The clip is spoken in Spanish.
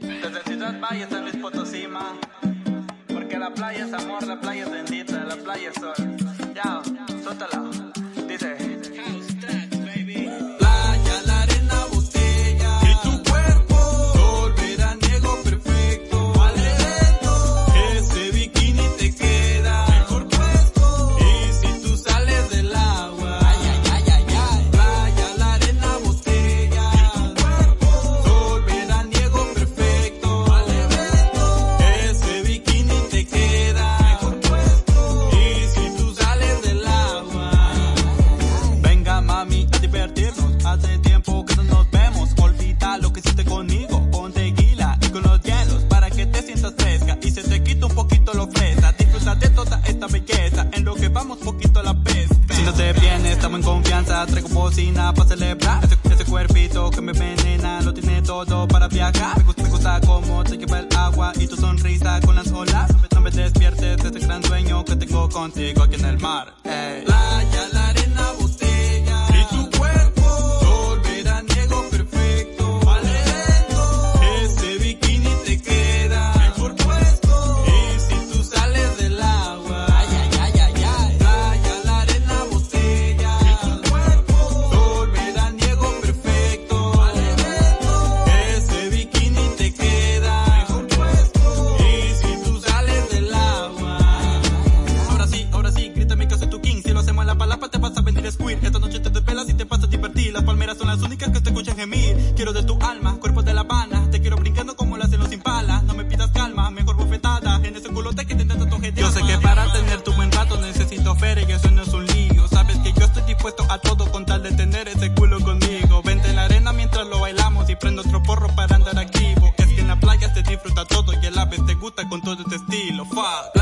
Desde Ciudad Valle, San Luis Potosí, Porque la playa es amor, la playa es bendita, la playa es sol. En confianza, traigo bocina para celebrar. Ese, cuerpito que me envenena, lo tiene todo para viajar. Me gusta, cómo te lleva el agua y tu sonrisa con las olas. No me despiertes de este gran sueño que tengo contigo aquí en el mar. Las palmeras son las únicas que te escuchan gemir. Quiero de tu alma, cuerpo de la Habana. Te quiero brincando como lo hacen los impalas. No me pidas calma, mejor bofetada. En ese culote que te intento tu Yo sé que para tener tu buen rato necesito fer y eso no es un lío. Sabes que yo estoy dispuesto a todo con tal de tener ese culo conmigo. Vente en la arena mientras lo bailamos y prendo otro porro para andar activo. Es que en la playa se disfruta todo y el ave te gusta con todo este estilo. Fuck.